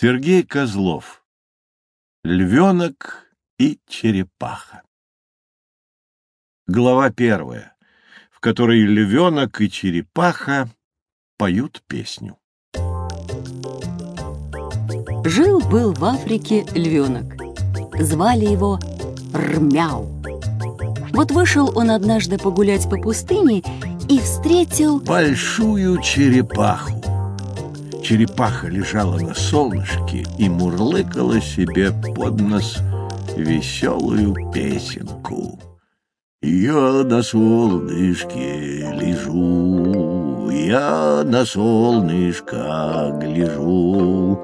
Сергей Козлов. Львенок и черепаха. Глава первая, в которой львенок и черепаха поют песню. Жил-был в Африке львенок. Звали его Рмяу. Вот вышел он однажды погулять по пустыне и встретил Большую черепаху. Черепаха лежала на солнышке и мурлыкала себе под нос веселую песенку. Я на солнышке лежу, я на солнышко гляжу,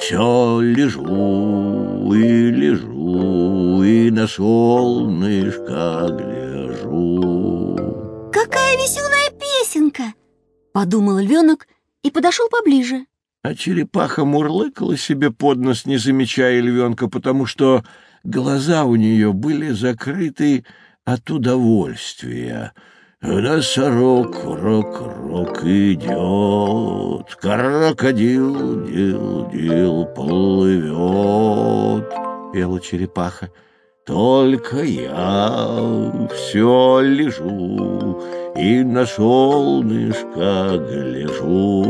все лежу и лежу, и на солнышко гляжу. Какая веселая песенка! Подумал львенок и подошел поближе. А черепаха мурлыкала себе под нос, не замечая львенка, потому что глаза у нее были закрыты от удовольствия. Носорог рок-рок идет, крокодил дил-дил плывет, пела черепаха. Только я все лежу и на солнышко гляжу.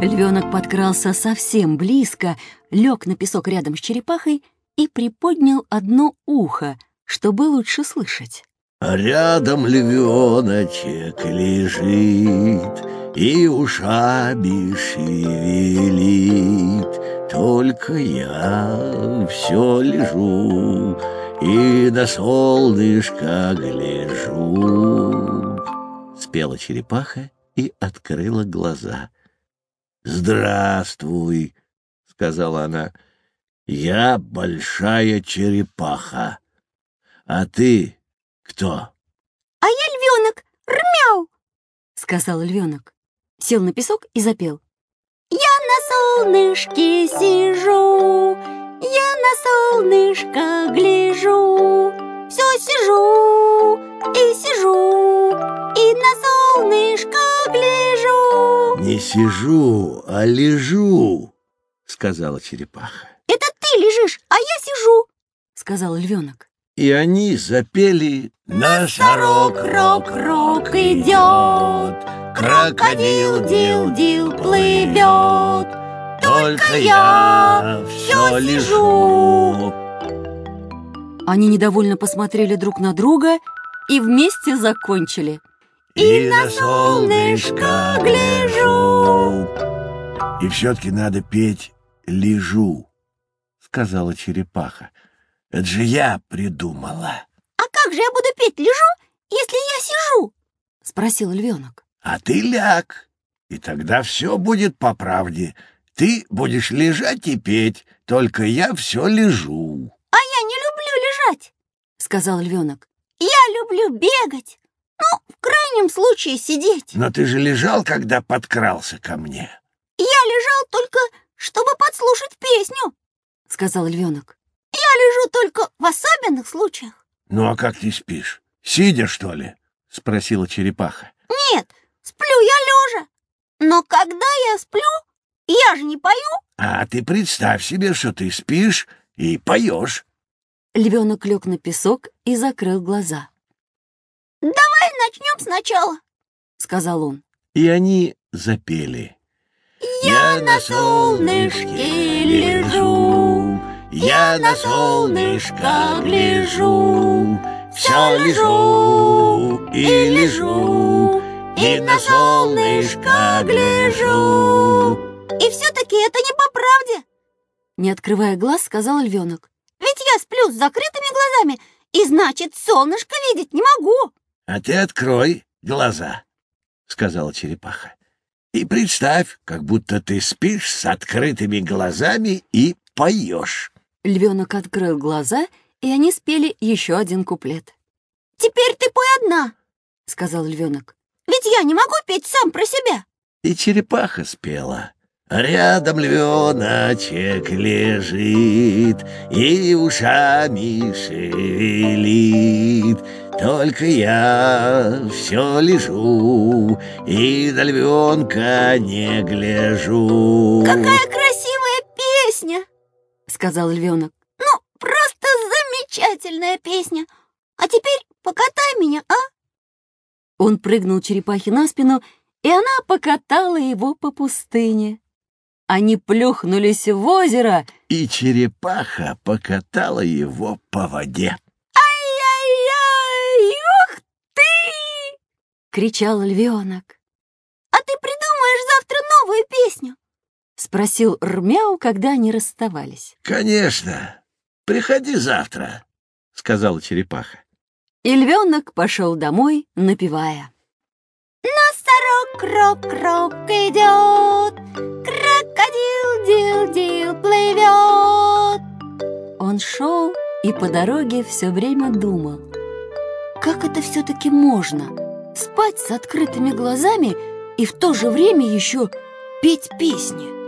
Львенок подкрался совсем близко, лег на песок рядом с черепахой и приподнял одно ухо, чтобы лучше слышать. А рядом львеночек лежит и ушами шевелит. Только я все лежу и на солнышко гляжу. Спела черепаха и открыла глаза. «Здравствуй», — сказала она, — «я большая черепаха. А ты кто?» А я львенок, рмяу! Сказал львенок. Сел на песок и запел. Я на солнышке сижу, я солнышко гляжу. Все сижу и сижу, и на солнышко гляжу. «Не сижу, а лежу», — сказала черепаха. Это ты лежишь, а я сижу. Сказал львенок. И они запели Носорог рок-рок идет, крокодил дил-дил плывет. Только я все лежу. Они недовольно посмотрели друг на друга и вместе закончили. И на солнышко гляжу. И все-таки надо петь «Лежу», — сказала черепаха. Это же я придумала. А как же я буду петь лежу, если я сижу? Спросил львенок. А ты ляг, и тогда все будет по правде. Ты будешь лежать и петь, только я все лежу. А я не люблю лежать. Сказал львенок. Я люблю бегать. Ну, в крайнем случае сидеть. Но ты же лежал, когда подкрался ко мне. Я лежал только, чтобы подслушать песню. Сказал львенок. Я лежу только в особенных случаях. Ну а как ты спишь? Сидя, что ли? Спросила черепаха. Нет, сплю я лежа. Но когда я сплю, я же не пою. А ты представь себе, что ты спишь и поешь. Львенок лег на песок и закрыл глаза. Давай начнем сначала. Сказал он. И они запели. Я на солнышке лежу, Я на солнышко гляжу, все лежу и лежу, и на солнышко гляжу. И все-таки это не по правде, Не открывая глаз, сказал львенок. ведь я сплю с закрытыми глазами, и значит, солнышко видеть не могу. А ты открой глаза, сказала черепаха. И представь, как будто ты спишь с открытыми глазами и поешь. Львенок открыл глаза, и они спели еще один куплет. Теперь ты пой одна, Сказал львенок. ведь я не могу петь сам про себя. И черепаха спела. Рядом львеночек лежит И ушами шевелит Только я все лежу И на львенка не гляжу Какая красивая сказал львенок. Ну, просто замечательная песня. А теперь покатай меня, а? Он прыгнул черепахе на спину, и она покатала его по пустыне. Они плюхнулись в озеро, И черепаха покатала его по воде. Ай-яй-яй, ух ты! — кричал львенок. А ты придумаешь завтра новую песню? — спросил Рмяу, когда они расставались. «Конечно. Приходи завтра», — сказала черепаха. И львенок пошел домой, напевая. Носорог крок-крок идет, крокодил дил-дил плывет. Он шел и по дороге все время думал, как это все-таки можно спать с открытыми глазами и в то же время еще петь песни.